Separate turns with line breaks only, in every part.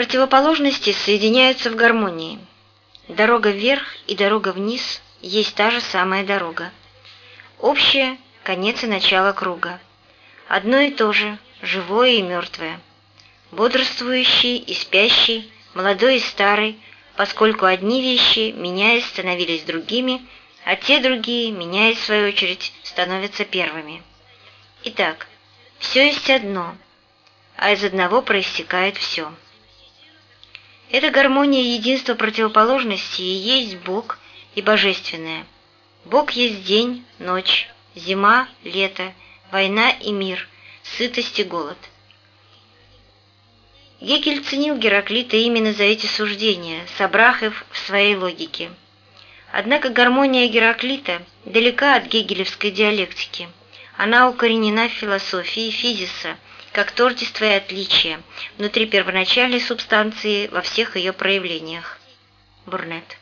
Противоположности соединяются в гармонии. Дорога вверх и дорога вниз есть та же самая дорога. Общее – конец и начало круга. Одно и то же – живое и мертвое. Бодрствующий и спящий, молодой и старый, поскольку одни вещи, меняясь, становились другими, а те другие, меняясь в свою очередь, становятся первыми. Итак, все есть одно, а из одного проистекает все. Эта гармония единства противоположностей и есть Бог и Божественное. Бог есть день, ночь, зима, лето, война и мир, сытость и голод. Гегель ценил Гераклита именно за эти суждения, собрав их в своей логике. Однако гармония Гераклита далека от гегелевской диалектики. Она укоренена в философии физиса – как тождество и отличие внутри первоначальной субстанции во всех ее проявлениях. Бурнет.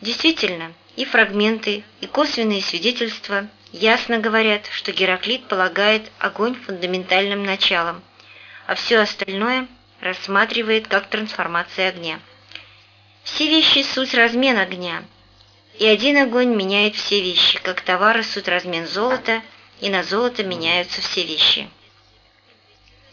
Действительно, и фрагменты, и косвенные свидетельства ясно говорят, что Гераклит полагает огонь фундаментальным началом, а все остальное рассматривает как трансформация огня. Все вещи – суть размен огня, и один огонь меняет все вещи, как товары – суть размен золота, и на золото меняются все вещи.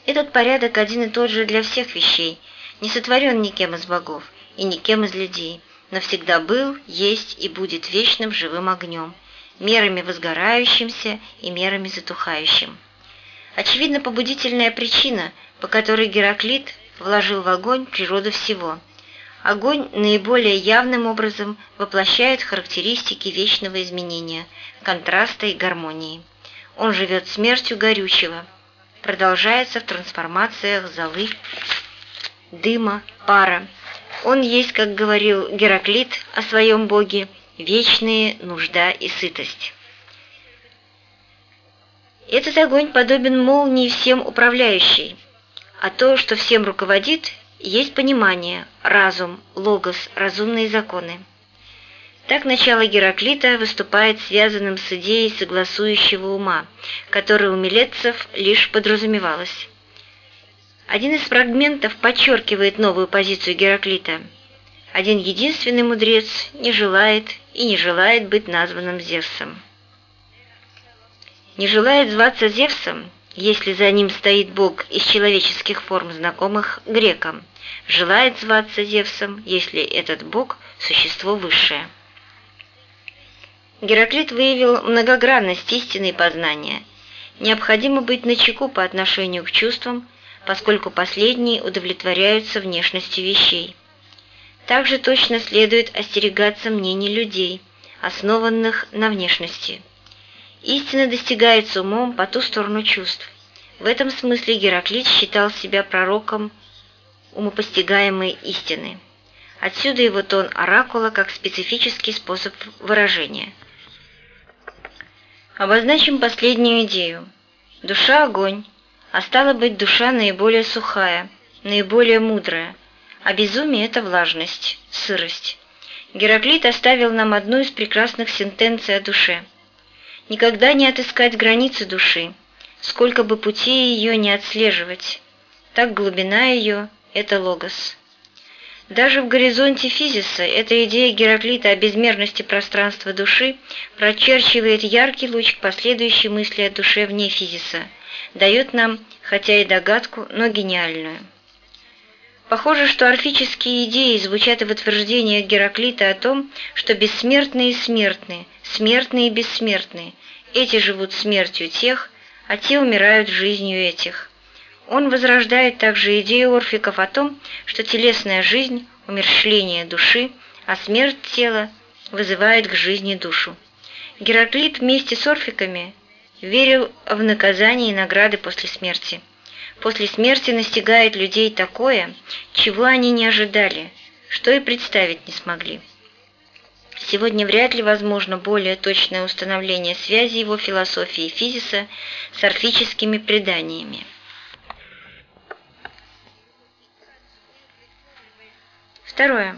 Этот порядок один и тот же для всех вещей, не сотворен никем из богов и никем из людей, но всегда был, есть и будет вечным живым огнем, мерами возгорающимся и мерами затухающим. Очевидно, побудительная причина, по которой Гераклит вложил в огонь природу всего. Огонь наиболее явным образом воплощает характеристики вечного изменения, контраста и гармонии. Он живет смертью горючего – продолжается в трансформациях золы, дыма, пара. Он есть, как говорил Гераклит о своем боге, вечные нужда и сытость. Этот огонь подобен молнии всем управляющей, а то, что всем руководит, есть понимание, разум, логос, разумные законы. Так начало Гераклита выступает связанным с идеей согласующего ума, которая у Милетцев лишь подразумевалась. Один из фрагментов подчеркивает новую позицию Гераклита. Один единственный мудрец не желает и не желает быть названным Зевсом. Не желает зваться Зевсом, если за ним стоит бог из человеческих форм, знакомых грекам. Желает зваться Зевсом, если этот бог – существо высшее. Гераклит выявил многогранность истины и познания. Необходимо быть начеку по отношению к чувствам, поскольку последние удовлетворяются внешностью вещей. Также точно следует остерегаться мнений людей, основанных на внешности. Истина достигается умом по ту сторону чувств. В этом смысле Гераклит считал себя пророком умопостигаемой истины. Отсюда его тон оракула как специфический способ выражения – Обозначим последнюю идею. Душа – огонь, а стало быть, душа наиболее сухая, наиболее мудрая, а безумие – это влажность, сырость. Гераклит оставил нам одну из прекрасных сентенций о душе. Никогда не отыскать границы души, сколько бы путей ее не отслеживать. Так глубина ее – это логос. Даже в горизонте физиса эта идея Гераклита о безмерности пространства души прочерчивает яркий луч к последующей мысли о душе вне физиса, дает нам, хотя и догадку, но гениальную. Похоже, что орфические идеи звучат в утверждениях Гераклита о том, что бессмертные и смертные, смертные и бессмертные, эти живут смертью тех, а те умирают жизнью этих – он возрождает также идею орфиков о том, что телесная жизнь – умерщвление души, а смерть тела вызывает к жизни душу. Гераклит вместе с орфиками верил в наказание и награды после смерти. После смерти настигает людей такое, чего они не ожидали, что и представить не смогли. Сегодня вряд ли возможно более точное установление связи его философии физиса с орфическими преданиями. Второе.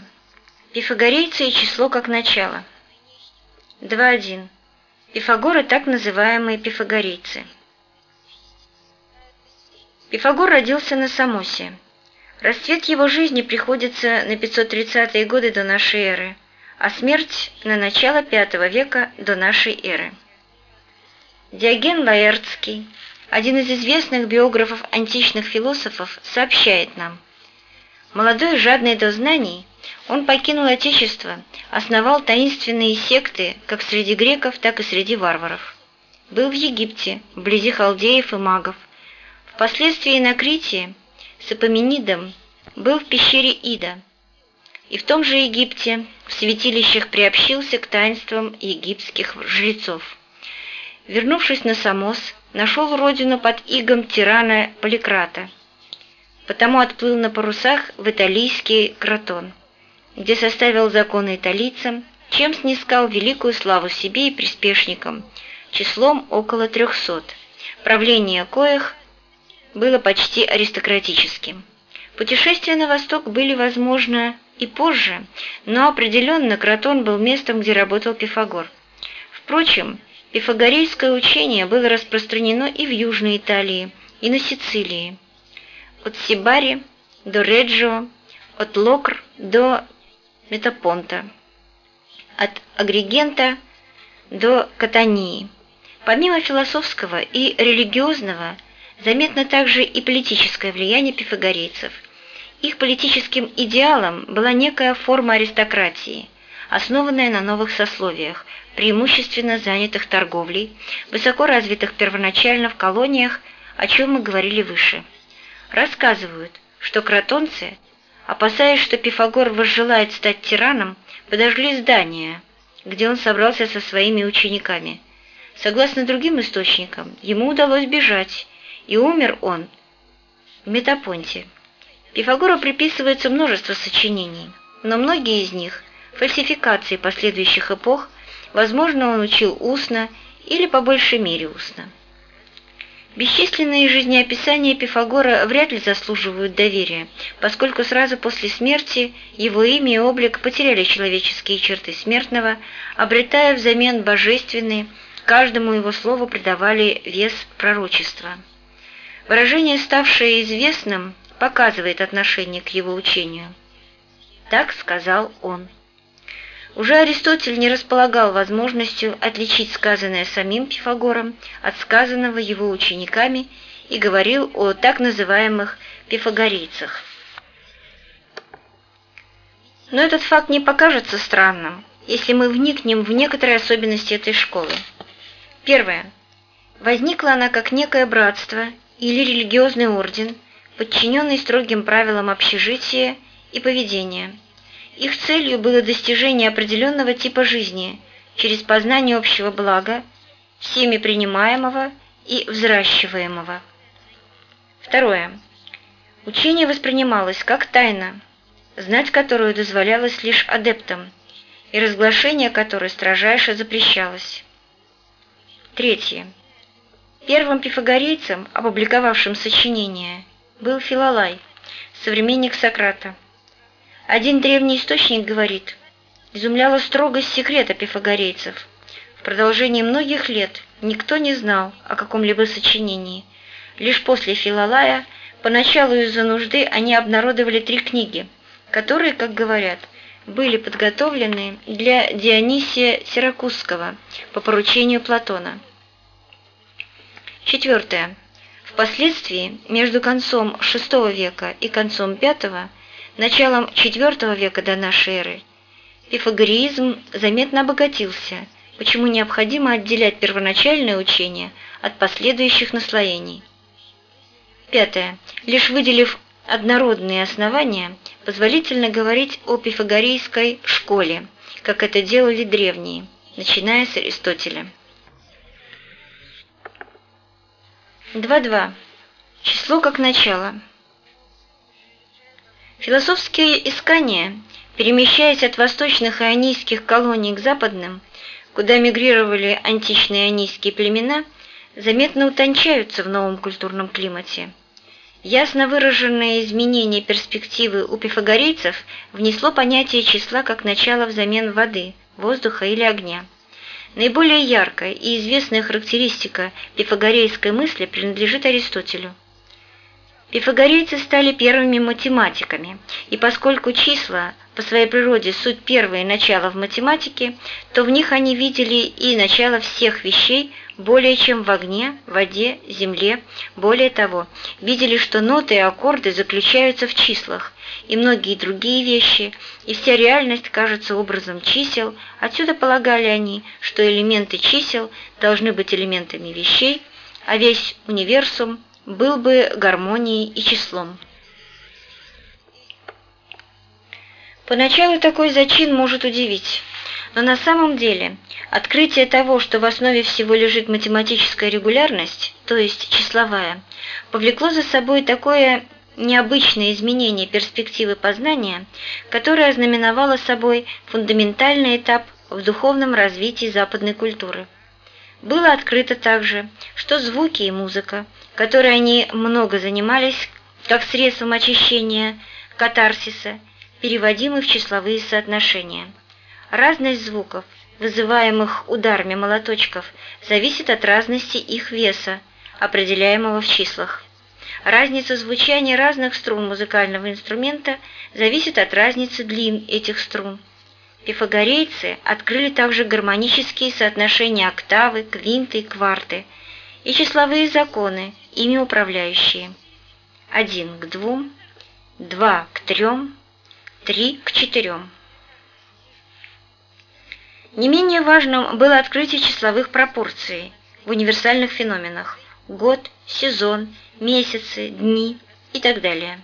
Пифагорейцы и число как начало. 2.1. Пифагоры так называемые пифагорейцы. Пифагор родился на Самосе. Расцвет его жизни приходится на 530-е годы до нашей эры, а смерть на начало V века до нашей эры. Диоген Лаэртский, один из известных биографов античных философов, сообщает нам, «Молодой жадный до знаний, он покинул Отечество, основал таинственные секты как среди греков, так и среди варваров. Был в Египте, вблизи халдеев и магов. Впоследствии на Крите с Эпоменидом был в пещере Ида, и в том же Египте в святилищах приобщился к таинствам египетских жрецов. Вернувшись на Самос, нашел родину под игом тирана Поликрата, потому отплыл на парусах в италийский Кротон где составил законы италийцам, чем снискал великую славу себе и приспешникам, числом около трехсот, правление коих было почти аристократическим. Путешествия на восток были возможны и позже, но определенно Кротон был местом, где работал Пифагор. Впрочем, пифагорейское учение было распространено и в Южной Италии, и на Сицилии. От Сибари до Реджио, от Локр до Метапонта, от Агригента до Катании. Помимо философского и религиозного, заметно также и политическое влияние пифагорейцев. Их политическим идеалом была некая форма аристократии, основанная на новых сословиях, преимущественно занятых торговлей, высоко развитых первоначально в колониях, о чем мы говорили выше. Рассказывают, что кротонцы – опасаясь, что Пифагор возжелает стать тираном, подожгли здание, где он собрался со своими учениками. Согласно другим источникам, ему удалось бежать, и умер он в Метапонте. Пифагору приписывается множество сочинений, но многие из них – фальсификации последующих эпох, возможно, он учил устно или по большей мере устно. Бесчисленные жизнеописания Пифагора вряд ли заслуживают доверия, поскольку сразу после смерти его имя и облик потеряли человеческие черты смертного, обретая взамен божественные, каждому его слову придавали вес пророчества. Выражение, ставшее известным, показывает отношение к его учению. Так сказал он. Уже Аристотель не располагал возможностью отличить сказанное самим Пифагором от сказанного его учениками и говорил о так называемых пифагорейцах. Но этот факт не покажется странным, если мы вникнем в некоторые особенности этой школы. Первое. Возникла она как некое братство или религиозный орден, подчиненный строгим правилам общежития и поведения – их целью было достижение определенного типа жизни через познание общего блага, всеми принимаемого и взращиваемого. Второе. Учение воспринималось как тайна, знать которую дозволялось лишь адептам, и разглашение которой строжайше запрещалось. Третье. Первым пифагорейцем, опубликовавшим сочинение, был Филолай, современник Сократа. Один древний источник говорит, изумляла строгость секрета пифагорейцев. В продолжении многих лет никто не знал о каком-либо сочинении. Лишь после Филолая, поначалу из-за нужды, они обнародовали три книги, которые, как говорят, были подготовлены для Дионисия Сиракузского по поручению Платона. Четвертое. Впоследствии, между концом VI века и концом V началом IV века до нашей эры пифагореизм заметно обогатился, почему необходимо отделять первоначальное учение от последующих наслоений. Пятое. Лишь выделив однородные основания, позволительно говорить о пифагорейской школе, как это делали древние, начиная с Аристотеля. 2.2. Число как начало. Философские искания, перемещаясь от восточных ионийских колоний к западным, куда мигрировали античные ионийские племена, заметно утончаются в новом культурном климате. Ясно выраженное изменение перспективы у пифагорейцев внесло понятие числа как начало взамен воды, воздуха или огня. Наиболее яркая и известная характеристика пифагорейской мысли принадлежит Аристотелю. Пифагорейцы стали первыми математиками, и поскольку числа по своей природе суть первые начала в математике, то в них они видели и начало всех вещей более чем в огне, воде, земле. Более того, видели, что ноты и аккорды заключаются в числах, и многие другие вещи, и вся реальность кажется образом чисел, отсюда полагали они, что элементы чисел должны быть элементами вещей, а весь универсум был бы гармонией и числом. Поначалу такой зачин может удивить, но на самом деле открытие того, что в основе всего лежит математическая регулярность, то есть числовая, повлекло за собой такое необычное изменение перспективы познания, которое ознаменовало собой фундаментальный этап в духовном развитии западной культуры. Было открыто также, что звуки и музыка, которой они много занимались как средством очищения, катарсиса, переводимы в числовые соотношения. Разность звуков, вызываемых ударами молоточков, зависит от разности их веса, определяемого в числах. Разница звучания разных струн музыкального инструмента зависит от разницы длин этих струн. Пифагорейцы открыли также гармонические соотношения октавы, квинты и кварты – и числовые законы, ими управляющие. один к двум, два к трем, три к четырем. Не менее важным было открытие числовых пропорций в универсальных феноменах – год, сезон, месяцы, дни и так далее.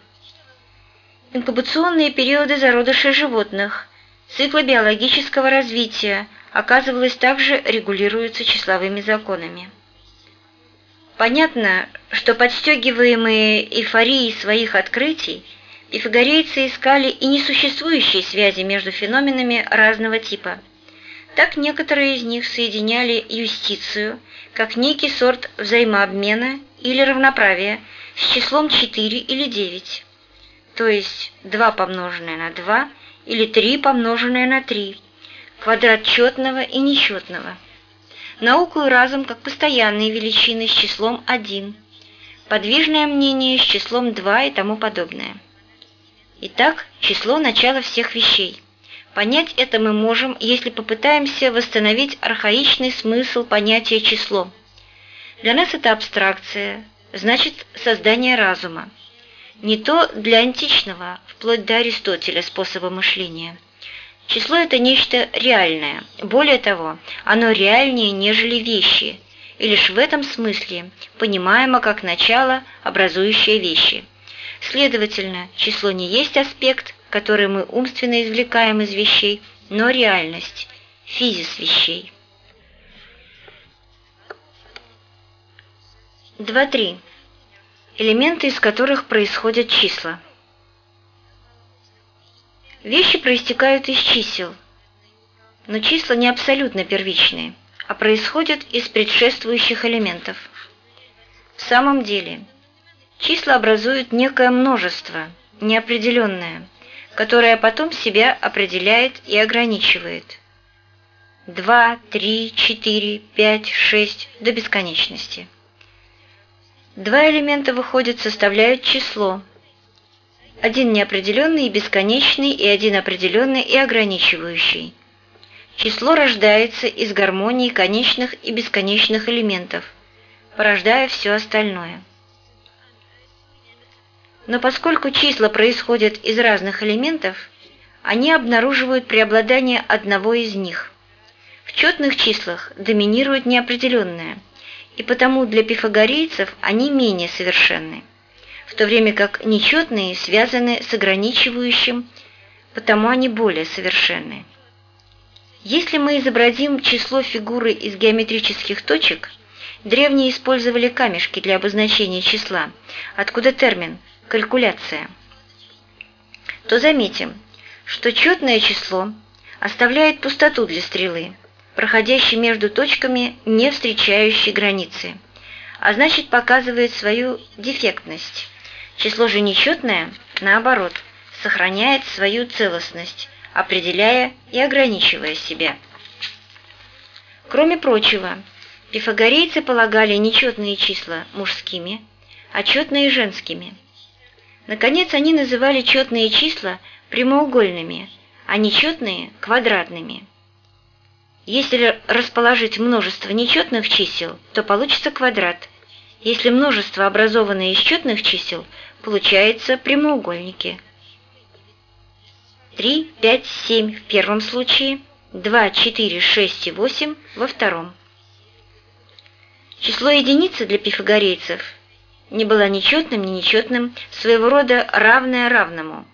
Инкубационные периоды зародышей животных, циклы биологического развития, оказывалось, также регулируются числовыми законами. Понятно, что подстегиваемые эйфорией своих открытий, пифагорейцы искали и несуществующие связи между феноменами разного типа. Так некоторые из них соединяли юстицию, как некий сорт взаимообмена или равноправия, с числом 4 или 9, то есть 2 помноженное на 2 или 3 помноженное на 3, квадрат четного и нечетного науку и разум как постоянные величины с числом 1, подвижное мнение с числом 2 и тому подобное. Итак, число – начала всех вещей. Понять это мы можем, если попытаемся восстановить архаичный смысл понятия «число». Для нас это абстракция, значит, создание разума. Не то для античного, вплоть до Аристотеля, способа мышления – Число – это нечто реальное. Более того, оно реальнее, нежели вещи, и лишь в этом смысле понимаемо как начало, образующее вещи. Следовательно, число не есть аспект, который мы умственно извлекаем из вещей, но реальность, физис вещей. 2.3. Элементы, из которых происходят числа. Вещи проистекают из чисел, но числа не абсолютно первичные, а происходят из предшествующих элементов. В самом деле, числа образуют некое множество, неопределенное, которое потом себя определяет и ограничивает. 2, 3, 4, 5, 6 до бесконечности. Два элемента выходят, составляют число – один неопределенный и бесконечный, и один определенный и ограничивающий. Число рождается из гармонии конечных и бесконечных элементов, порождая все остальное. Но поскольку числа происходят из разных элементов, они обнаруживают преобладание одного из них. В четных числах доминирует неопределенное, и потому для пифагорейцев они менее совершенны в то время как нечетные связаны с ограничивающим, потому они более совершенны. Если мы изобразим число фигуры из геометрических точек, древние использовали камешки для обозначения числа, откуда термин «калькуляция», то заметим, что четное число оставляет пустоту для стрелы, проходящей между точками, не встречающей границы, а значит показывает свою дефектность, Число же нечетное, наоборот, сохраняет свою целостность, определяя и ограничивая себя. Кроме прочего, пифагорейцы полагали нечетные числа мужскими, а четные женскими. Наконец, они называли четные числа прямоугольными, а нечетные – квадратными. Если расположить множество нечетных чисел, то получится квадрат. Если множество, образованное из четных чисел, получается прямоугольники. 3, 5, 7 в первом случае, 2, 4, 6 и 8 во втором. Число единицы для пифагорейцев не было нечетным, ни нечетным, своего рода равное равному,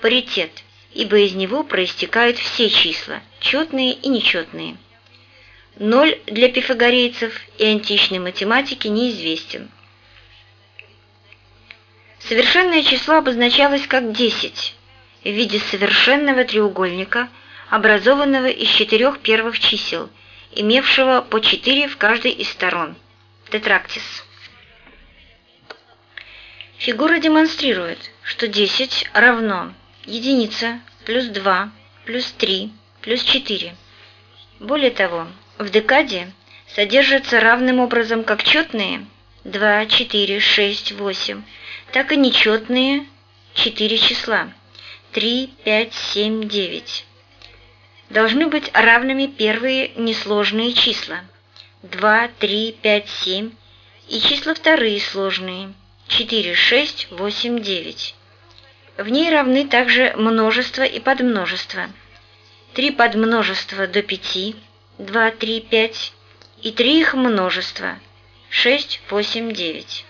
паритет, ибо из него проистекают все числа, четные и нечетные. Ноль для пифагорейцев и античной математики неизвестен. Совершенное число обозначалось как 10 в виде совершенного треугольника, образованного из четырех первых чисел, имевшего по 4 в каждой из сторон – Тетрактис. Фигура демонстрирует, что 10 равно единица плюс 2 плюс 3 плюс 4. Более того, в декаде содержатся равным образом как четные 2, 4, 6, 8, так и нечетные 4 числа 3, 5, 7, 9. Должны быть равными первые несложные числа – 2, 3, 5, 7 и числа вторые сложные 4, 6, 8, 9. В ней равны также множество и подмножество. 3 подмножества до 5, 2, 3, 5 и 3 их множества 6, 8, 9.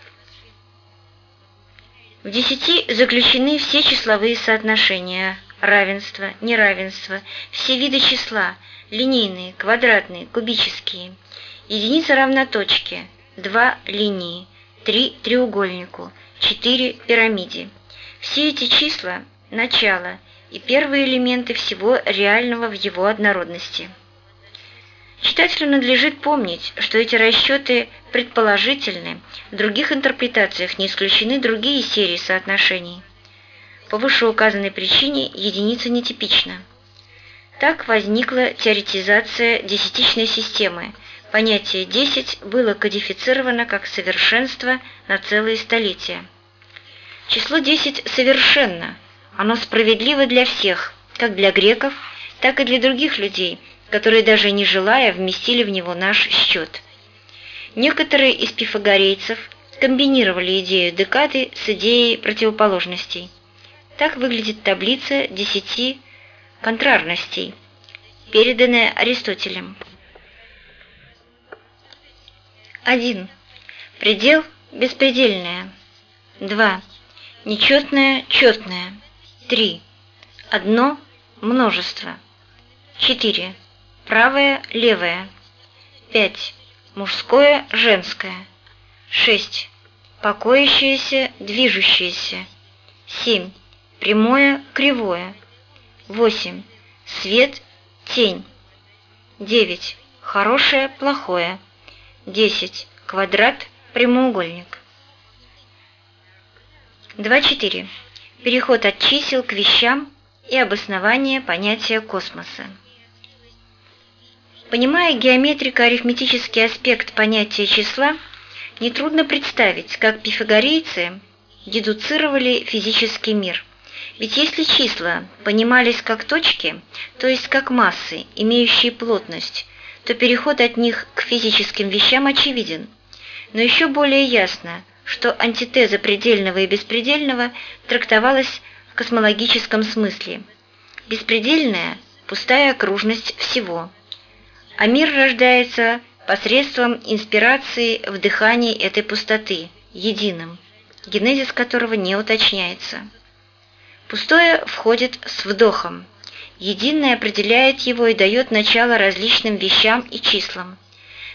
В десяти заключены все числовые соотношения, равенство, неравенство, все виды числа, линейные, квадратные, кубические – Единица равна точке, 2 линии, 3 треугольнику, 4 пирамиде. Все эти числа – начало и первые элементы всего реального в его однородности. Читателю надлежит помнить, что эти расчеты предположительны, в других интерпретациях не исключены другие серии соотношений. По вышеуказанной причине единица нетипична. Так возникла теоретизация десятичной системы – Понятие «десять» было кодифицировано как совершенство на целые столетия. Число 10 совершенно, оно справедливо для всех, как для греков, так и для других людей, которые даже не желая вместили в него наш счет. Некоторые из пифагорейцев комбинировали идею декады с идеей противоположностей. Так выглядит таблица десяти контрарностей, переданная Аристотелем. 1. Предел беспредельное. 2. Нечетное четное. 3. Одно множество. 4. Правое левое. 5. Мужское женское. 6. Покоящееся движущееся. 7. Прямое кривое. 8. Свет тень. 9. Хорошее плохое. 10. Квадрат, прямоугольник. 2.4. Переход от чисел к вещам и обоснование понятия космоса. Понимая геометрико-арифметический аспект понятия числа, нетрудно представить, как пифагорейцы дедуцировали физический мир. Ведь если числа понимались как точки, то есть как массы, имеющие плотность, то переход от них к физическим вещам очевиден. Но еще более ясно, что антитеза предельного и беспредельного трактовалась в космологическом смысле. Беспредельная – пустая окружность всего, а мир рождается посредством инспирации в дыхании этой пустоты, единым, генезис которого не уточняется. Пустое входит с вдохом – Единое определяет его и дает начало различным вещам и числам.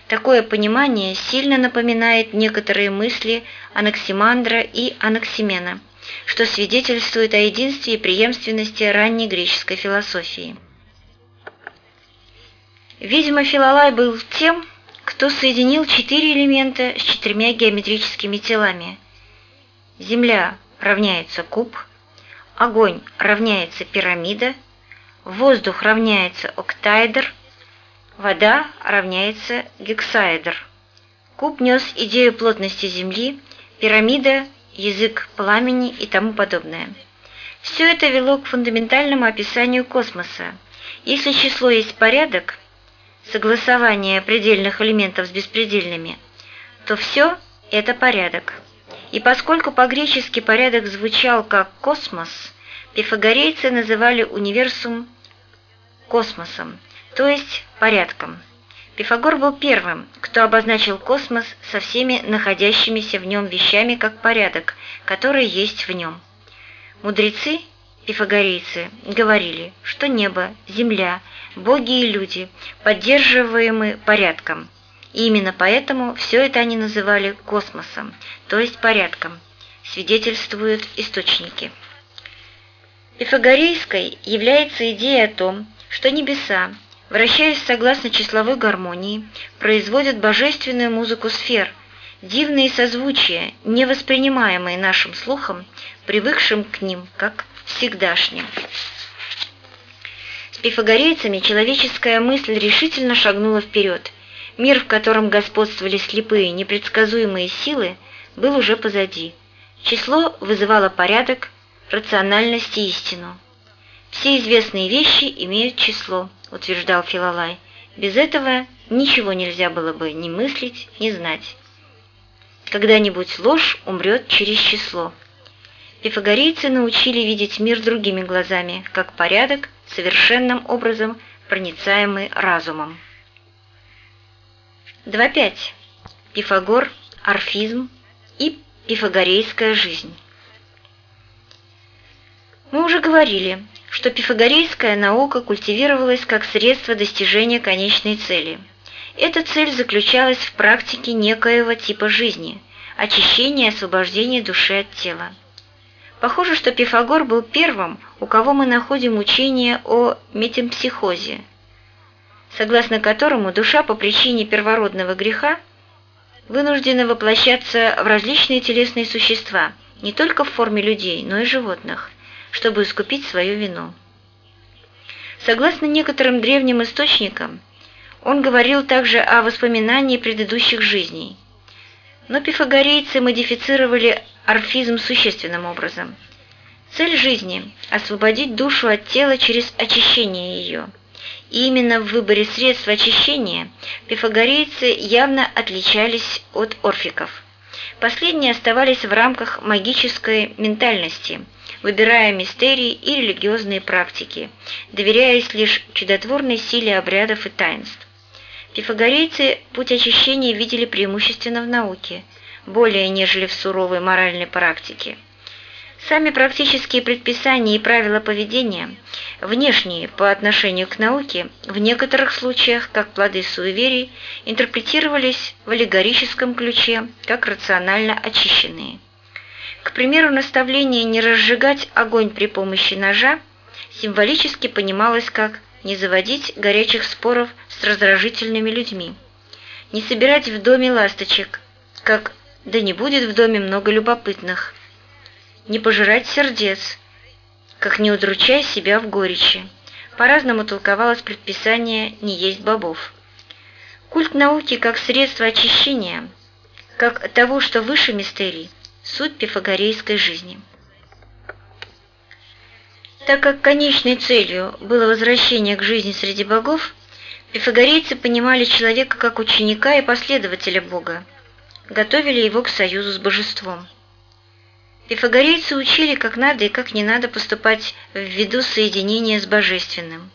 Такое понимание сильно напоминает некоторые мысли Анаксимандра и Анаксимена, что свидетельствует о единстве и преемственности ранней греческой философии. Видимо, Филолай был тем, кто соединил четыре элемента с четырьмя геометрическими телами. Земля равняется куб, огонь равняется пирамида – Воздух равняется октаэдр, вода равняется гексаэдр. Куб нес идею плотности Земли, пирамида язык пламени и тому подобное. Все это вело к фундаментальному описанию космоса. Если число есть порядок, согласование предельных элементов с беспредельными, то все это порядок. И поскольку по-гречески порядок звучал как «космос», пифагорейцы называли универсум космосом, то есть порядком. Пифагор был первым, кто обозначил космос со всеми находящимися в нем вещами как порядок, который есть в нем. Мудрецы, пифагорейцы, говорили, что небо, земля, боги и люди поддерживаемы порядком. И именно поэтому все это они называли космосом, то есть порядком, свидетельствуют источники. Пифагорейской является идея о том, что небеса, вращаясь согласно числовой гармонии, производят божественную музыку сфер, дивные созвучия, невоспринимаемые нашим слухом, привыкшим к ним, как всегдашним. С пифагорейцами человеческая мысль решительно шагнула вперед. Мир, в котором господствовали слепые, непредсказуемые силы, был уже позади. Число вызывало порядок, рациональность и истину. Все известные вещи имеют число – утверждал Филолай. Без этого ничего нельзя было бы ни мыслить, ни знать. Когда-нибудь ложь умрет через число. Пифагорейцы научили видеть мир другими глазами, как порядок, совершенным образом проницаемый разумом. 2.5. Пифагор, орфизм и пифагорейская жизнь. Мы уже говорили, что пифагорейская наука культивировалась как средство достижения конечной цели. Эта цель заключалась в практике некоего типа жизни – очищения и освобождения души от тела. Похоже, что Пифагор был первым, у кого мы находим учение о метемпсихозе, согласно которому душа по причине первородного греха вынуждена воплощаться в различные телесные существа, не только в форме людей, но и животных – чтобы искупить свою вину. Согласно некоторым древним источникам, он говорил также о воспоминании предыдущих жизней. Но пифагорейцы модифицировали орфизм существенным образом. Цель жизни – освободить душу от тела через очищение ее. И именно в выборе средств очищения пифагорейцы явно отличались от орфиков. Последние оставались в рамках магической ментальности – выбирая мистерии и религиозные практики, доверяясь лишь чудотворной силе обрядов и таинств. Пифагорейцы путь очищения видели преимущественно в науке, более нежели в суровой моральной практике. Сами практические предписания и правила поведения, внешние по отношению к науке, в некоторых случаях, как плоды суеверий, интерпретировались в аллегорическом ключе, как рационально очищенные. К примеру, наставление не разжигать огонь при помощи ножа символически понималось как не заводить горячих споров с раздражительными людьми, не собирать в доме ласточек, как «да не будет в доме много любопытных», не пожирать сердец, как не удручай себя в горечи. По-разному толковалось предписание «не есть бобов». Культ науки как средство очищения, как того, что выше мистерий – Суть пифагорейской жизни. Так как конечной целью было возвращение к жизни среди богов, пифагорейцы понимали человека как ученика и последователя Бога, готовили его к союзу с божеством. Пифагорейцы учили, как надо и как не надо поступать в виду соединения с божественным.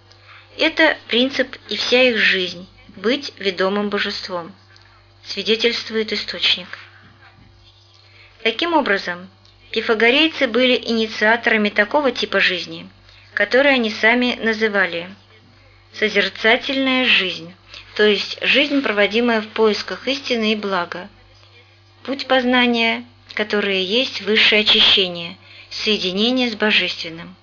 Это принцип и вся их жизнь – быть ведомым божеством, свидетельствует источник. Таким образом, пифагорейцы были инициаторами такого типа жизни, который они сами называли «созерцательная жизнь», то есть жизнь, проводимая в поисках истины и блага, путь познания, которое есть высшее очищение, соединение с Божественным.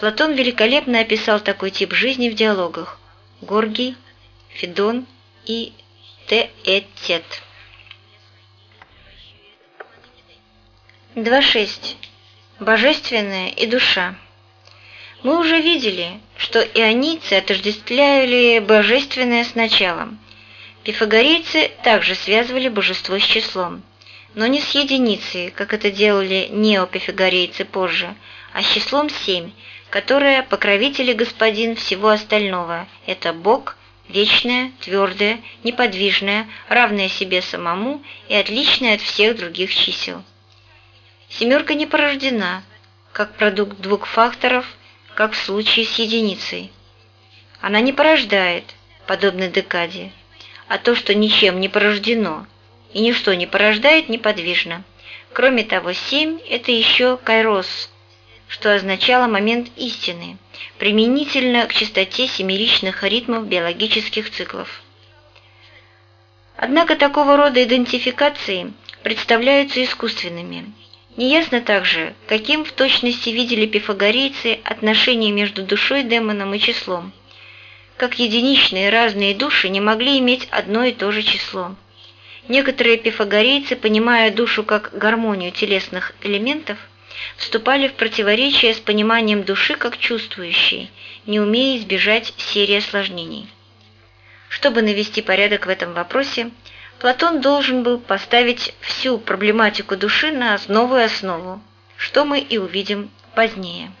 Платон великолепно описал такой тип жизни в диалогах Горгий, Федон и Теэтет. 2.6. Божественное и душа. Мы уже видели, что ионийцы отождествляли божественное с началом. Пифагорейцы также связывали божество с числом. но не с единицей, как это делали неопифагорейцы позже, а с числом семь, которое покровитель и господин всего остального – это Бог, вечное, твердое, неподвижное, равное себе самому и отличное от всех других чисел. Семерка не порождена, как продукт двух факторов, как в случае с единицей. Она не порождает, подобно декаде, а то, что ничем не порождено, и ничто не порождает, неподвижно. Кроме того, семь – это еще кайрос, что означало момент истины, применительно к частоте семеричных ритмов биологических циклов. Однако такого рода идентификации представляются искусственными. Неясно также, каким в точности видели пифагорейцы отношения между душой демоном и числом – как единичные разные души не могли иметь одно и то же число. Некоторые пифагорейцы, понимая душу как гармонию телесных элементов, вступали в противоречие с пониманием души как чувствующей, не умея избежать серии осложнений. Чтобы навести порядок в этом вопросе, Платон должен был поставить всю проблематику души на новую основу, что мы и увидим позднее.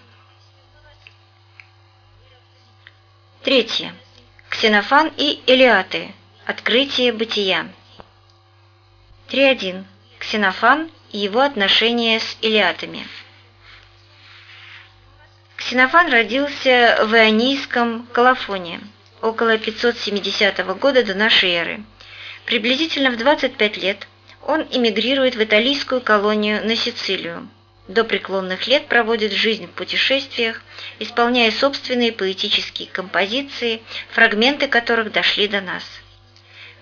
Третье. Ксенофан и Элиаты. Открытие бытия. 3.1. Ксенофан и его отношения с Илиатами. Ксенофан родился в Ионийском Колофоне около 570 года до нашей эры. Приблизительно в 25 лет он эмигрирует в италийскую колонию на Сицилию, до преклонных лет проводит жизнь в путешествиях, исполняя собственные поэтические композиции, фрагменты которых дошли до нас.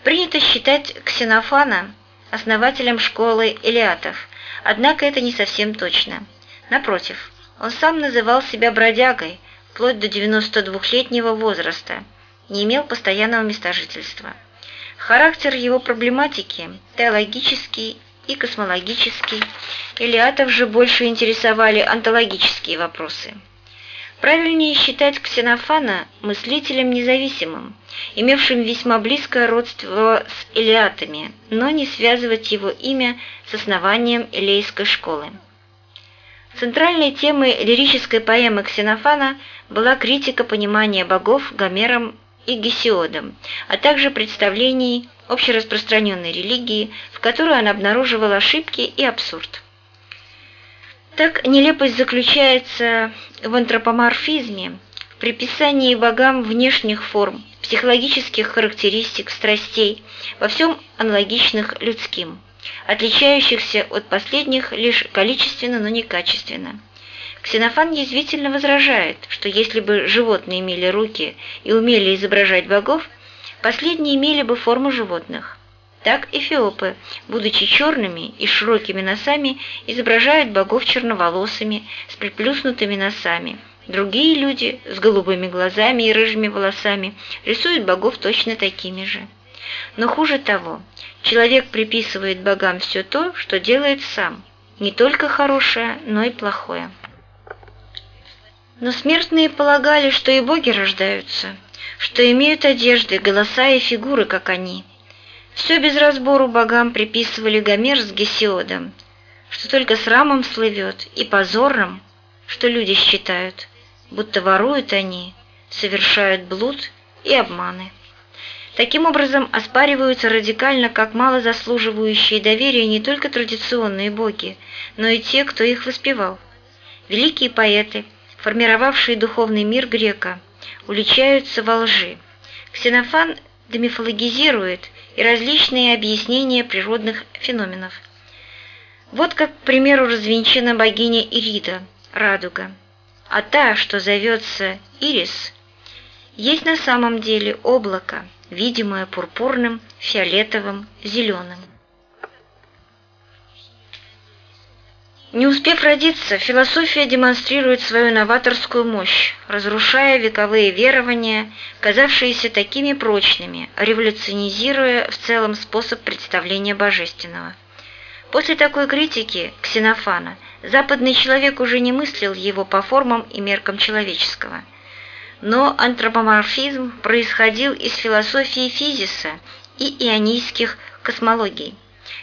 Принято считать Ксенофана основателем школы Элиатов, однако это не совсем точно. Напротив, он сам называл себя бродягой, вплоть до 92-летнего возраста, не имел постоянного места жительства. Характер его проблематики, теологический и космологический, Илиатов же больше интересовали онтологические вопросы. Правильнее считать Ксенофана мыслителем независимым, имевшим весьма близкое родство с Илиатами, но не связывать его имя с основанием Элейской школы. Центральной темой лирической поэмы Ксенофана была критика понимания богов Гомером и Гесиодом, а также представлений общераспространенной религии, в которой он обнаруживал ошибки и абсурд. Так нелепость заключается в антропоморфизме, в приписании богам внешних форм, психологических характеристик, страстей, во всем аналогичных людским, отличающихся от последних лишь количественно, но не качественно. Ксенофан язвительно возражает, что если бы животные имели руки и умели изображать богов, последние имели бы форму животных. Так эфиопы, будучи черными и широкими носами, изображают богов черноволосыми, с приплюснутыми носами. Другие люди с голубыми глазами и рыжими волосами рисуют богов точно такими же. Но хуже того, человек приписывает богам все то, что делает сам, не только хорошее, но и плохое. Но смертные полагали, что и боги рождаются, что имеют одежды, голоса и фигуры, как они. Все без разбору богам приписывали Гомер с Гесиодом, что только срамом слывет и позором, что люди считают, будто воруют они, совершают блуд и обманы. Таким образом, оспариваются радикально как мало заслуживающие доверия не только традиционные боги, но и те, кто их воспевал. Великие поэты, формировавшие духовный мир грека, уличаются во лжи. Ксенофан демифологизирует и различные объяснения природных феноменов. Вот как, к примеру, развенчана богиня Ирида, радуга, а та, что зовется Ирис, есть на самом деле облако, видимое пурпурным, фиолетовым, зеленым. Не успев родиться, философия демонстрирует свою новаторскую мощь, разрушая вековые верования, казавшиеся такими прочными, революционизируя в целом способ представления божественного. После такой критики Ксенофана западный человек уже не мыслил его по формам и меркам человеческого. Но антропоморфизм происходил из философии физиса и ионийских космологий.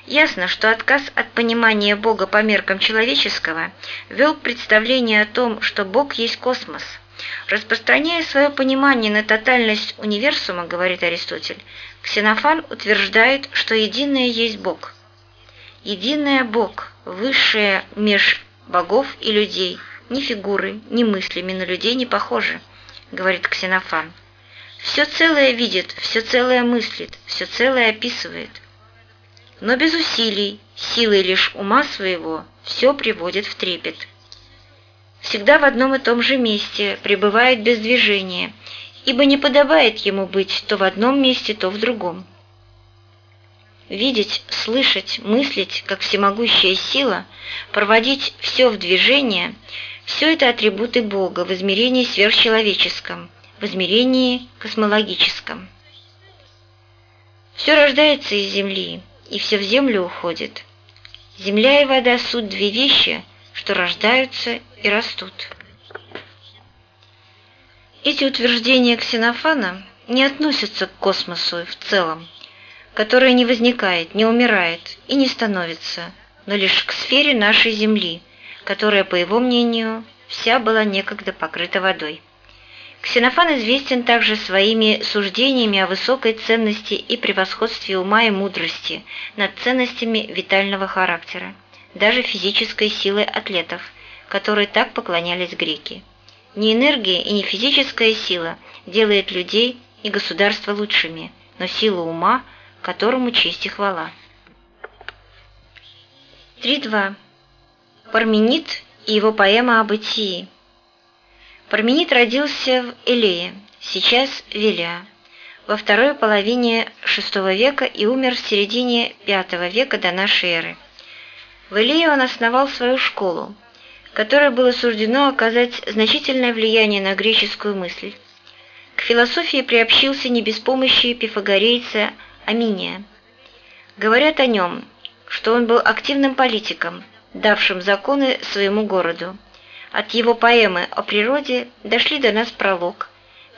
Ясно, что отказ от понимания Бога по меркам человеческого вел к представлению о том, что Бог есть космос. Распространяя свое понимание на тотальность универсума, говорит Аристотель, Ксенофан утверждает, что единое есть Бог. Единое Бог, высшее меж богов и людей, ни фигуры, ни мыслями на людей не похожи, говорит Ксенофан. Все целое видит, все целое мыслит, все целое описывает. Но без усилий, силой лишь ума своего, все приводит в трепет. Всегда в одном и том же месте пребывает без движения, ибо не подобает ему быть то в одном месте, то в другом. Видеть, слышать, мыслить, как всемогущая сила, проводить все в движение – все это атрибуты Бога в измерении сверхчеловеческом, в измерении космологическом. Все рождается из земли, и все в землю уходит. Земля и вода – суть две вещи, что рождаются и растут. Эти утверждения Ксенофана не относятся к космосу в целом, который не возникает, не умирает и не становится, но лишь к сфере нашей Земли, которая, по его мнению, вся была некогда покрыта водой. Ксенофан известен также своими суждениями о высокой ценности и превосходстве ума и мудрости над ценностями витального характера, даже физической силой атлетов, которые так поклонялись греки. Не энергия и не физическая сила делает людей и государства лучшими, но сила ума, которому честь и хвала. 3.2. Парменид и его поэма о бытии – Парменид родился в Элее, сейчас Веля, во второй половине VI века и умер в середине V века до нашей эры. В Элее он основал свою школу, которой было суждено оказать значительное влияние на греческую мысль. К философии приобщился не без помощи пифагорейца Аминия. Говорят о нем, что он был активным политиком, давшим законы своему городу. От его поэмы о природе дошли до нас пролог,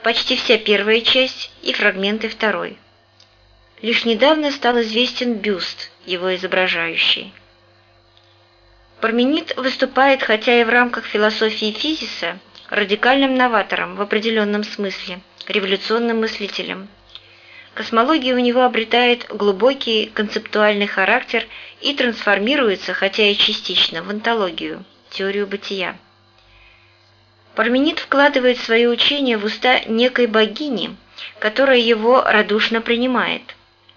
почти вся первая часть и фрагменты второй. Лишь недавно стал известен бюст, его изображающий. Парменид выступает, хотя и в рамках философии физиса, радикальным новатором в определенном смысле, революционным мыслителем. Космология у него обретает глубокий концептуальный характер и трансформируется, хотя и частично, в онтологию, теорию бытия. Парменид вкладывает свое учение в уста некой богини, которая его радушно принимает.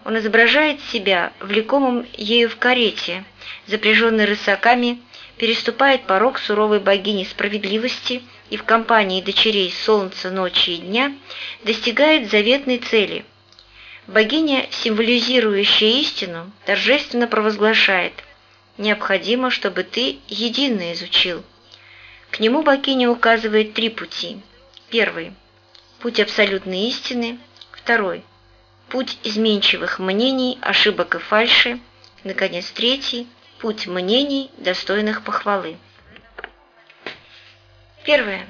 Он изображает себя влекомым ею в карете, запряженной рысаками, переступает порог суровой богини справедливости и в компании дочерей солнца, ночи и дня достигает заветной цели. Богиня, символизирующая истину, торжественно провозглашает «Необходимо, чтобы ты едино изучил». К нему богиня указывает три пути. Первый – путь абсолютной истины. Второй – путь изменчивых мнений, ошибок и фальши. Наконец, третий – путь мнений, достойных похвалы. Первое.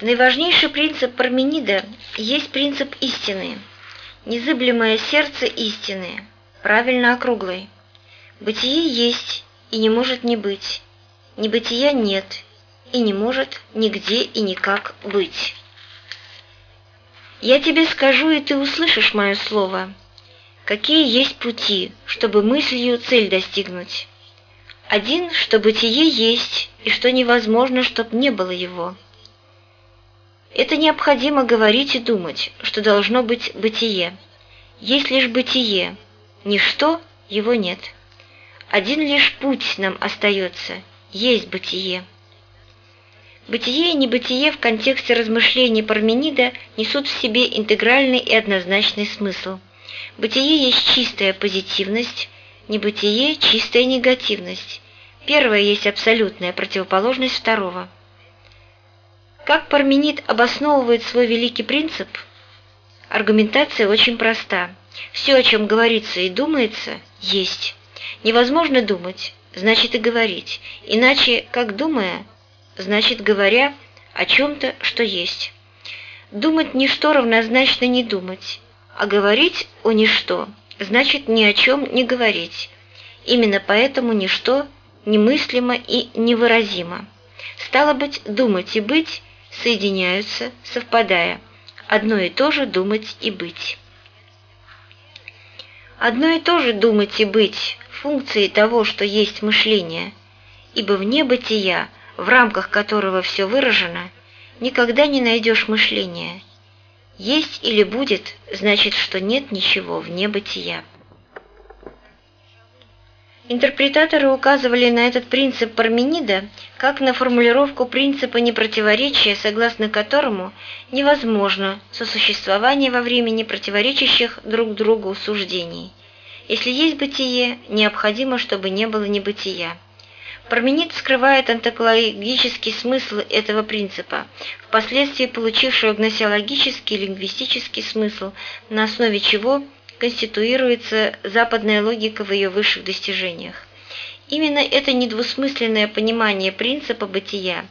Наиважнейший принцип Парменида есть принцип истины, незыблемое сердце истины, правильно округлой. Бытие есть и не может не быть, небытия нет и не может нигде и никак быть. Я тебе скажу, и ты услышишь мое слово. Какие есть пути, чтобы мыслью цель достигнуть? Один, что бытие есть, и что невозможно, чтоб не было его. Это необходимо говорить и думать, что должно быть бытие. Есть лишь бытие, ничто его нет. Один лишь путь нам остается, есть бытие. Бытие и небытие в контексте размышлений Парменида несут в себе интегральный и однозначный смысл. Бытие есть чистая позитивность, небытие – чистая негативность. Первое есть абсолютная противоположность второго. Как Парменид обосновывает свой великий принцип? Аргументация очень проста. Все, о чем говорится и думается, есть. Невозможно думать, значит и говорить. Иначе, как думая, значит, говоря о чем-то, что есть. Думать ничто равнозначно не думать, а говорить о ничто значит ни о чем не говорить. Именно поэтому ничто немыслимо и невыразимо. Стало быть, думать и быть соединяются, совпадая. Одно и то же думать и быть. Одно и то же думать и быть функции того, что есть мышление, ибо вне бытия, в рамках которого все выражено, никогда не найдешь мышления. Есть или будет, значит, что нет ничего вне бытия. Интерпретаторы указывали на этот принцип Парменида как на формулировку принципа непротиворечия, согласно которому невозможно сосуществование во времени противоречащих друг другу суждений. Если есть бытие, необходимо, чтобы не было небытия. Парменид скрывает антропологический смысл этого принципа, впоследствии получившего гносеологический и лингвистический смысл, на основе чего конституируется западная логика в ее высших достижениях. Именно это недвусмысленное понимание принципа бытия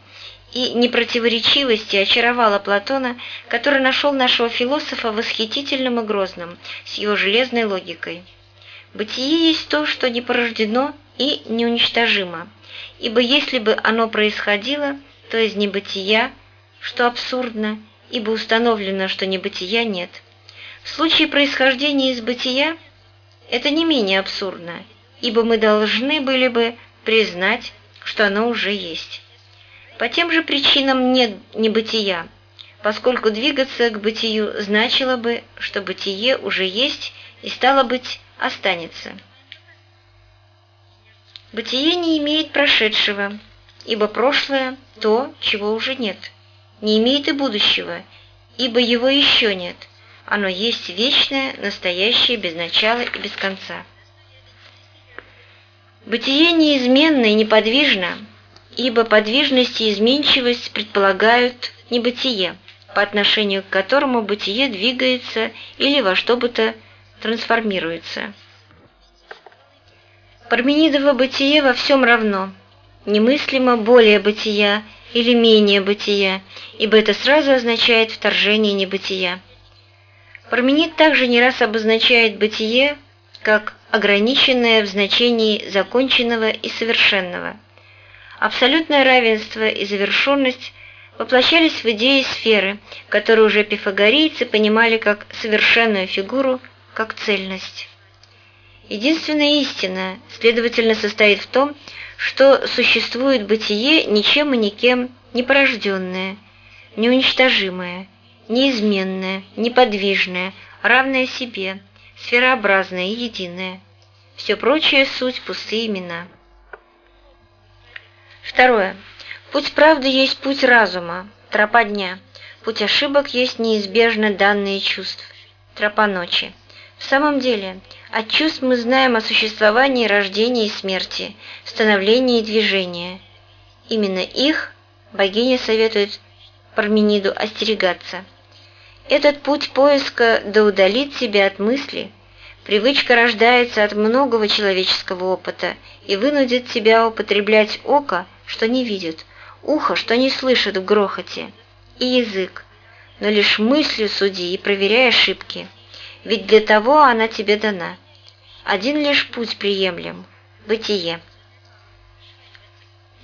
и непротиворечивости очаровало Платона, который нашел нашего философа восхитительным и грозным, с его железной логикой. Бытие есть то, что не порождено и неуничтожимо, ибо если бы оно происходило, то из небытия, что абсурдно, ибо установлено, что небытия нет – в случае происхождения из бытия это не менее абсурдно, ибо мы должны были бы признать, что оно уже есть. По тем же причинам нет небытия, поскольку двигаться к бытию значило бы, что бытие уже есть и стало быть останется. Бытие не имеет прошедшего, ибо прошлое – то, чего уже нет. Не имеет и будущего, ибо его еще нет – оно есть вечное, настоящее, без начала и без конца. Бытие неизменно и неподвижно, ибо подвижность и изменчивость предполагают небытие, по отношению к которому бытие двигается или во что бы то трансформируется. Парменидово бытие во всем равно, немыслимо более бытия или менее бытия, ибо это сразу означает вторжение небытия. Парменид также не раз обозначает бытие как ограниченное в значении законченного и совершенного. Абсолютное равенство и завершенность воплощались в идее сферы, которую уже пифагорейцы понимали как совершенную фигуру, как цельность. Единственная истина, следовательно, состоит в том, что существует бытие ничем и никем не порожденное, неуничтожимое, неизменное, неподвижное, равное себе, сферообразное и единое. Все прочее – суть пустые имена. Второе. Путь правды есть путь разума, тропа дня. Путь ошибок есть неизбежно данные чувств, тропа ночи. В самом деле, от чувств мы знаем о существовании рождения и смерти, становления и движения. Именно их богиня советует Пармениду остерегаться. Этот путь поиска да удалит себя от мысли. Привычка рождается от многого человеческого опыта и вынудит тебя употреблять око, что не видит, ухо, что не слышит в грохоте, и язык, но лишь мыслью суди и проверяй ошибки, ведь для того она тебе дана. Один лишь путь приемлем – бытие.